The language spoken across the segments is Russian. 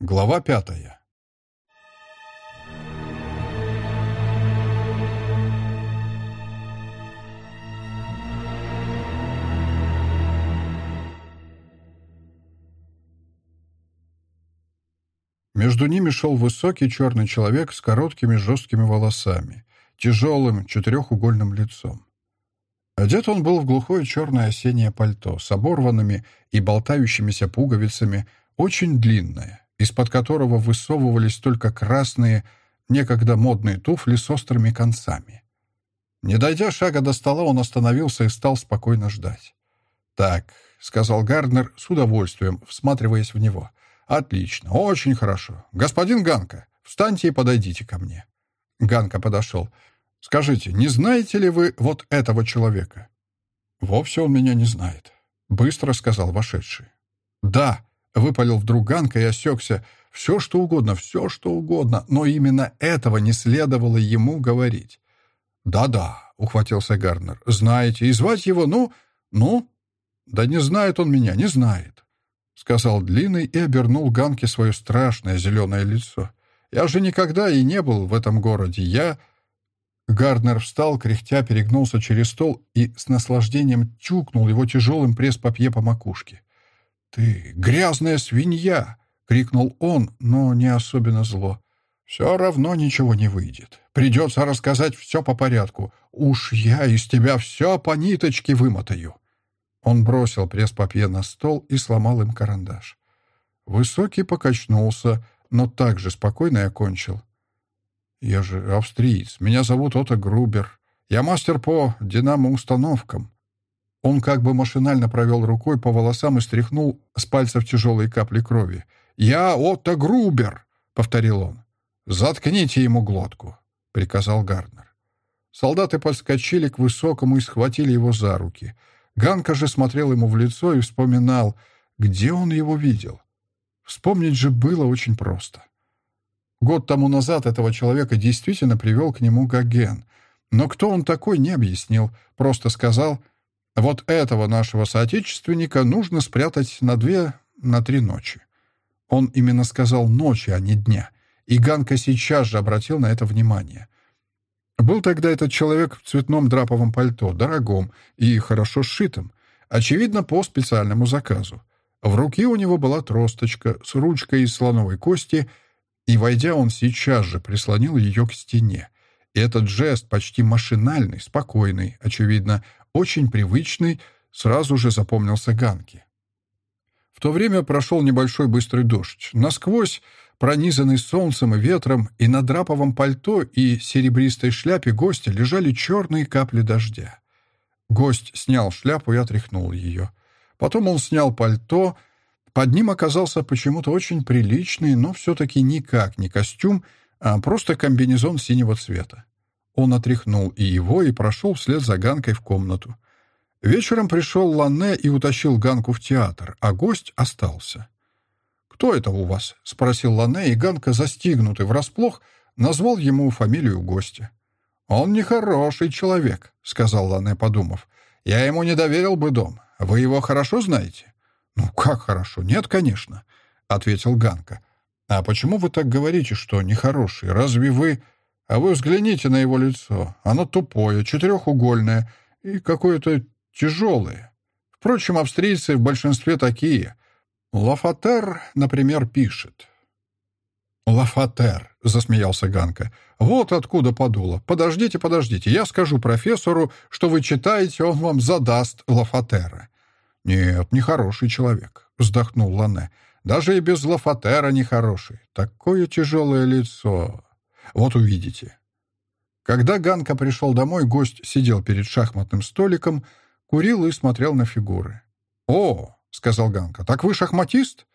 Глава пятая. Между ними шел высокий черный человек с короткими жесткими волосами, тяжелым четырехугольным лицом. Одет он был в глухое черное осеннее пальто с оборванными и болтающимися пуговицами, очень длинное, из-под которого высовывались только красные, некогда модные туфли с острыми концами. Не дойдя шага до стола, он остановился и стал спокойно ждать. «Так», — сказал Гарднер с удовольствием, всматриваясь в него. «Отлично, очень хорошо. Господин Ганка, встаньте и подойдите ко мне». Ганка подошел. «Скажите, не знаете ли вы вот этого человека?» «Вовсе он меня не знает», — быстро сказал вошедший. «Да», Выпалил вдруг Ганка и осекся. Все, что угодно, все, что угодно, но именно этого не следовало ему говорить. «Да-да», — ухватился Гарнер, — «знаете, и звать его, ну, ну?» «Да не знает он меня, не знает», — сказал Длинный и обернул Ганке свое страшное зеленое лицо. «Я же никогда и не был в этом городе, я...» Гарднер встал, кряхтя, перегнулся через стол и с наслаждением тюкнул его тяжелым пресс-папье по макушке. «Ты грязная свинья!» — крикнул он, но не особенно зло. «Все равно ничего не выйдет. Придется рассказать все по порядку. Уж я из тебя все по ниточке вымотаю». Он бросил пресс-папье на стол и сломал им карандаш. Высокий покачнулся, но так же спокойно и окончил. «Я же австриец. Меня зовут Отто Грубер. Я мастер по динамоустановкам. Он как бы машинально провел рукой по волосам и стряхнул с пальцев тяжелые капли крови. «Я Отто Грубер!» — повторил он. «Заткните ему глотку!» — приказал Гарднер. Солдаты подскочили к высокому и схватили его за руки. Ганка же смотрел ему в лицо и вспоминал, где он его видел. Вспомнить же было очень просто. Год тому назад этого человека действительно привел к нему Гоген. Но кто он такой, не объяснил. Просто сказал — вот этого нашего соотечественника нужно спрятать на две, на три ночи. Он именно сказал ночи, а не дня. И Ганка сейчас же обратил на это внимание. Был тогда этот человек в цветном драповом пальто, дорогом и хорошо сшитом, очевидно, по специальному заказу. В руке у него была тросточка с ручкой из слоновой кости, и, войдя, он сейчас же прислонил ее к стене. И этот жест, почти машинальный, спокойный, очевидно, очень привычный, сразу же запомнился Ганке. В то время прошел небольшой быстрый дождь. Насквозь, пронизанный солнцем и ветром, и на драповом пальто и серебристой шляпе гостя лежали черные капли дождя. Гость снял шляпу и отряхнул ее. Потом он снял пальто. Под ним оказался почему-то очень приличный, но все-таки никак не костюм, а просто комбинезон синего цвета. Он отряхнул и его, и прошел вслед за Ганкой в комнату. Вечером пришел Ланне и утащил Ганку в театр, а гость остался. «Кто это у вас?» — спросил Ланне, и Ганка, застигнутый врасплох, назвал ему фамилию гостя. «Он нехороший человек», — сказал Ланне, подумав. «Я ему не доверил бы дом. Вы его хорошо знаете?» «Ну, как хорошо? Нет, конечно», — ответил Ганка. «А почему вы так говорите, что нехороший? Разве вы...» А вы взгляните на его лицо. Оно тупое, четырехугольное и какое-то тяжелое. Впрочем, австрийцы в большинстве такие. Лафатер, например, пишет. «Лафатер», — засмеялся Ганка. «Вот откуда подуло. Подождите, подождите. Я скажу профессору, что вы читаете, он вам задаст Лафатера». «Нет, нехороший человек», — вздохнул Лане. «Даже и без Лафатера нехороший. Такое тяжелое лицо. Вот увидите». Когда Ганка пришел домой, гость сидел перед шахматным столиком, курил и смотрел на фигуры. «О!» — сказал Ганка. «Так вы шахматист?»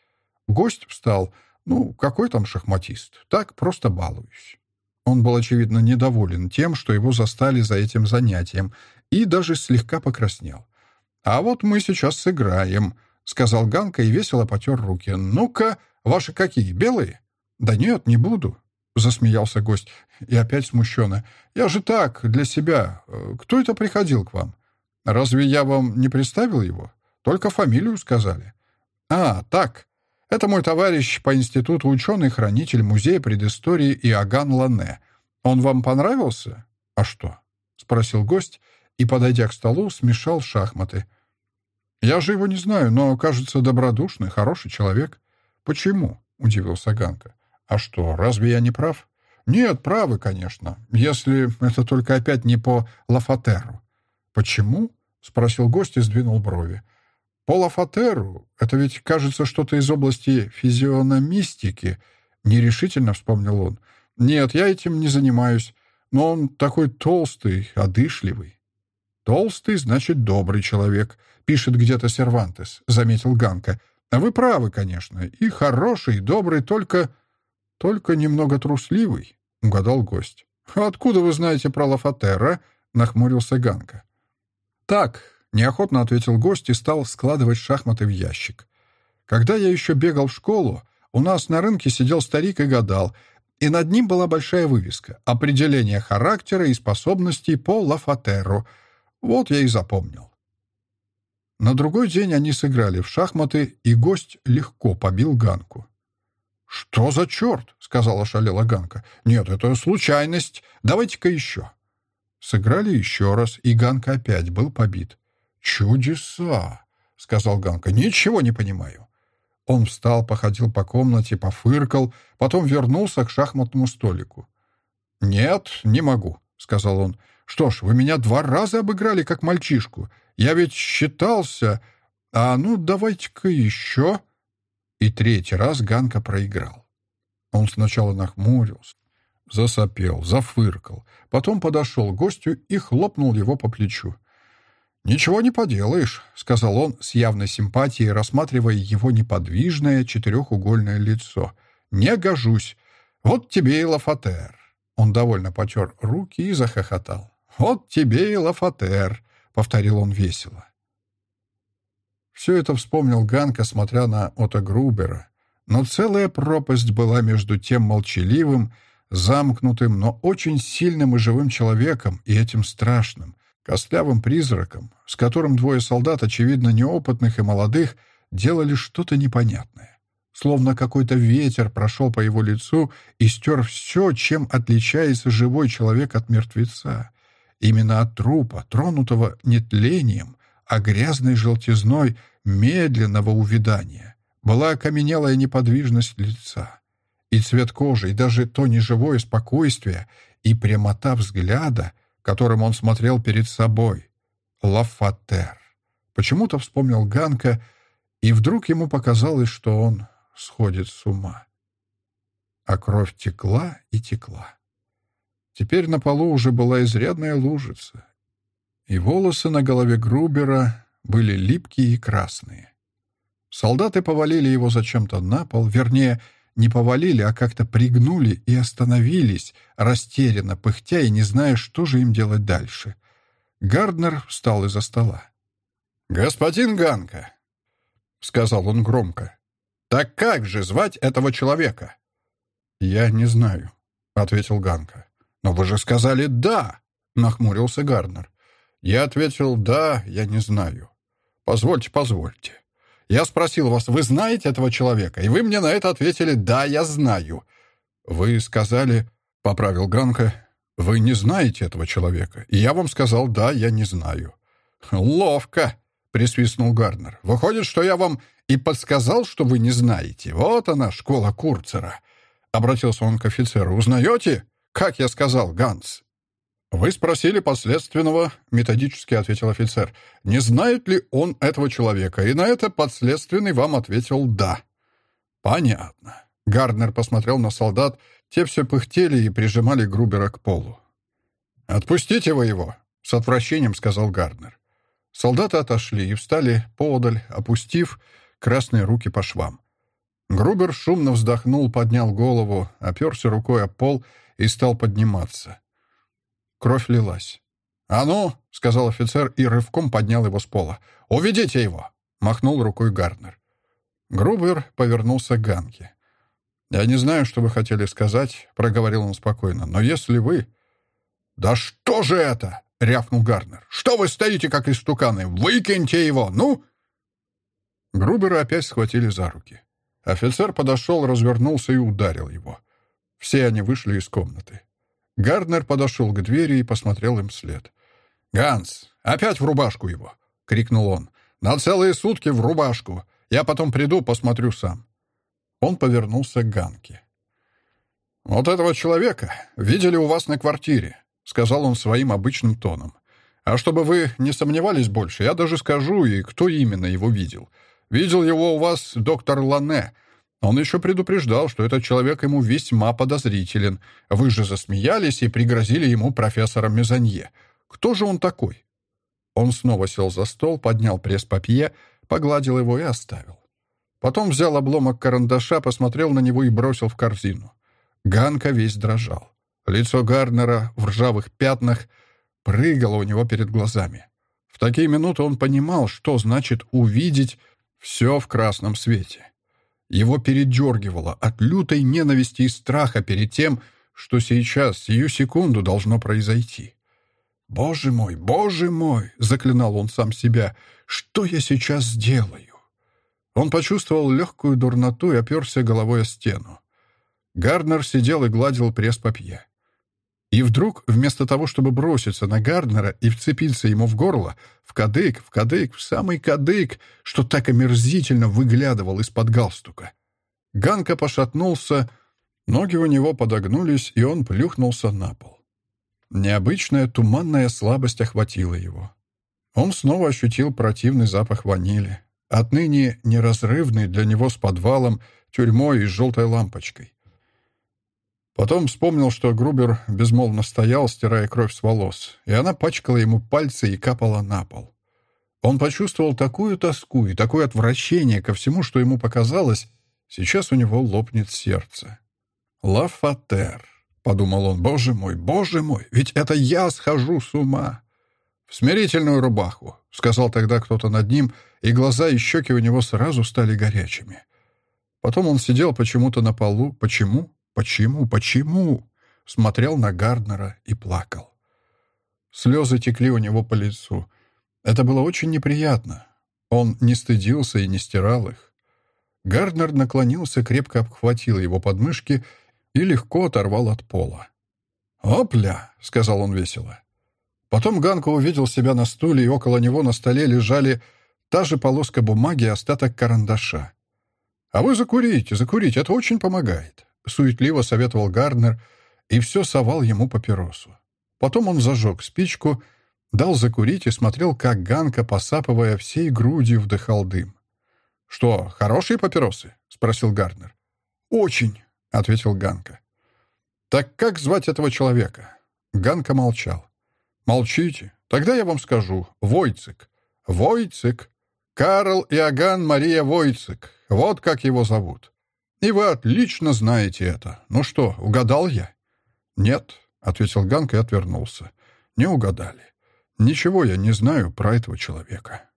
Гость встал. «Ну, какой там шахматист? Так, просто балуюсь». Он был, очевидно, недоволен тем, что его застали за этим занятием, и даже слегка покраснел. «А вот мы сейчас сыграем», — сказал Ганка и весело потер руки. «Ну-ка, ваши какие, белые?» «Да нет, не буду», — засмеялся гость. И опять смущенно. «Я же так, для себя. Кто это приходил к вам? Разве я вам не представил его? Только фамилию сказали». «А, так. Это мой товарищ по институту ученый-хранитель музея предыстории Иоганн Лане. Он вам понравился? А что? Спросил гость и, подойдя к столу, смешал шахматы. Я же его не знаю, но, кажется, добродушный, хороший человек. Почему? Удивился Ганка. А что, разве я не прав? Нет, правы, конечно, если это только опять не по Лафатеру. Почему? Спросил гость и сдвинул брови. По Лафатеру? Это ведь, кажется, что-то из области физиономистики. Нерешительно вспомнил он. Нет, я этим не занимаюсь. Но он такой толстый, одышливый. Толстый, значит, добрый человек. Пишет где-то Сервантес, заметил Ганка. А вы правы, конечно. И хороший, и добрый, только... Только немного трусливый, угадал гость. «Откуда вы знаете про Лафатера?» — нахмурился Ганка. «Так, Неохотно ответил гость и стал складывать шахматы в ящик. Когда я еще бегал в школу, у нас на рынке сидел старик и гадал, и над ним была большая вывеска «Определение характера и способностей по Лафатеру». Вот я и запомнил. На другой день они сыграли в шахматы, и гость легко побил Ганку. «Что за черт?» — сказала шалела Ганка. «Нет, это случайность. Давайте-ка еще». Сыграли еще раз, и Ганка опять был побит. «Чудеса!» — сказал Ганка. «Ничего не понимаю». Он встал, походил по комнате, пофыркал, потом вернулся к шахматному столику. «Нет, не могу», — сказал он. «Что ж, вы меня два раза обыграли, как мальчишку. Я ведь считался... А ну, давайте-ка еще...» И третий раз Ганка проиграл. Он сначала нахмурился, засопел, зафыркал, потом подошел к гостю и хлопнул его по плечу. «Ничего не поделаешь», — сказал он с явной симпатией, рассматривая его неподвижное четырехугольное лицо. «Не гожусь. Вот тебе и лафатер». Он довольно потер руки и захохотал. «Вот тебе и лафатер», — повторил он весело. Все это вспомнил Ганка, смотря на Ота Грубера. Но целая пропасть была между тем молчаливым, замкнутым, но очень сильным и живым человеком и этим страшным, костлявым призраком, с которым двое солдат, очевидно, неопытных и молодых, делали что-то непонятное. Словно какой-то ветер прошел по его лицу и стер все, чем отличается живой человек от мертвеца. Именно от трупа, тронутого не тлением, а грязной желтизной медленного увядания, была окаменелая неподвижность лица. И цвет кожи, и даже то неживое спокойствие, и прямота взгляда — которым он смотрел перед собой. Лафатер. Почему-то вспомнил Ганка, и вдруг ему показалось, что он сходит с ума. А кровь текла и текла. Теперь на полу уже была изрядная лужица, и волосы на голове Грубера были липкие и красные. Солдаты повалили его зачем-то на пол, вернее, не повалили, а как-то пригнули и остановились, растерянно, пыхтя и не зная, что же им делать дальше. Гарднер встал из-за стола. «Господин Ганка», — сказал он громко, — «так как же звать этого человека?» «Я не знаю», — ответил Ганка. «Но вы же сказали «да», — нахмурился Гарднер. Я ответил «да, я не знаю». «Позвольте, позвольте». Я спросил вас, вы знаете этого человека? И вы мне на это ответили «да, я знаю». Вы сказали, — поправил Ганка, — вы не знаете этого человека. И я вам сказал «да, я не знаю». «Ловко!» — присвистнул Гарднер. «Выходит, что я вам и подсказал, что вы не знаете. Вот она, школа Курцера». Обратился он к офицеру. «Узнаете, как я сказал, Ганс?» «Вы спросили подследственного», — методически ответил офицер, «не знает ли он этого человека?» И на это подследственный вам ответил «да». «Понятно». Гарднер посмотрел на солдат, те все пыхтели и прижимали Грубера к полу. «Отпустите вы его», — с отвращением сказал Гарднер. Солдаты отошли и встали поодаль, опустив красные руки по швам. Грубер шумно вздохнул, поднял голову, оперся рукой о пол и стал подниматься. Кровь лилась. «А ну!» — сказал офицер и рывком поднял его с пола. «Уведите его!» — махнул рукой Гарднер. Грубер повернулся к Ганке. «Я не знаю, что вы хотели сказать», — проговорил он спокойно, «но если вы...» «Да что же это?» — рявкнул Гарднер. «Что вы стоите, как истуканы? Выкиньте его! Ну!» Грубера опять схватили за руки. Офицер подошел, развернулся и ударил его. Все они вышли из комнаты. Гарднер подошел к двери и посмотрел им вслед. «Ганс, опять в рубашку его!» — крикнул он. «На целые сутки в рубашку! Я потом приду, посмотрю сам». Он повернулся к Ганке. «Вот этого человека видели у вас на квартире», — сказал он своим обычным тоном. «А чтобы вы не сомневались больше, я даже скажу, и кто именно его видел. Видел его у вас доктор Лане. Он еще предупреждал, что этот человек ему весьма подозрителен. Вы же засмеялись и пригрозили ему профессора Мезанье. Кто же он такой?» Он снова сел за стол, поднял пресс-папье, погладил его и оставил. Потом взял обломок карандаша, посмотрел на него и бросил в корзину. Ганка весь дрожал. Лицо Гарнера в ржавых пятнах прыгало у него перед глазами. В такие минуты он понимал, что значит увидеть все в красном свете. Его передергивало от лютой ненависти и страха перед тем, что сейчас, сию секунду, должно произойти. «Боже мой, боже мой!» — заклинал он сам себя. «Что я сейчас сделаю?» Он почувствовал легкую дурноту и оперся головой о стену. Гарднер сидел и гладил пресс-папье. И вдруг, вместо того, чтобы броситься на Гарднера и вцепиться ему в горло, в кадык, в кадык, в самый кадык, что так омерзительно выглядывал из-под галстука. Ганка пошатнулся, ноги у него подогнулись, и он плюхнулся на пол. Необычная туманная слабость охватила его. Он снова ощутил противный запах ванили, отныне неразрывный для него с подвалом, тюрьмой и желтой лампочкой. Потом вспомнил, что Грубер безмолвно стоял, стирая кровь с волос, и она пачкала ему пальцы и капала на пол. Он почувствовал такую тоску и такое отвращение ко всему, что ему показалось, сейчас у него лопнет сердце. «Лафатер», — подумал он, — «боже мой, боже мой, ведь это я схожу с ума». «В смирительную рубаху», — сказал тогда кто-то над ним, и глаза и щеки у него сразу стали горячими. Потом он сидел почему-то на полу. Почему? Почему? Почему? Смотрел на Гарднера и плакал. Слезы текли у него по лицу. Это было очень неприятно. Он не стыдился и не стирал их. Гарднер наклонился, крепко обхватил его подмышки и легко оторвал от пола. «Опля!» — сказал он весело. Потом Ганка увидел себя на стуле, и около него на столе лежали та же полоска бумаги и остаток карандаша. «А вы закурите, закурите, это очень помогает», — суетливо советовал Гарднер и все совал ему папиросу. Потом он зажег спичку, дал закурить и смотрел, как Ганка, посапывая всей грудью, вдыхал дым. «Что, хорошие папиросы?» — спросил Гарднер. «Очень», — ответил Ганка. «Так как звать этого человека?» Ганка молчал. «Молчите. Тогда я вам скажу. Войцек. Войцек. Карл Иоганн Мария Войцек. Вот как его зовут. И вы отлично знаете это. Ну что, угадал я?» «Нет», — ответил Ганка и отвернулся. «Не угадали. Ничего я не знаю про этого человека».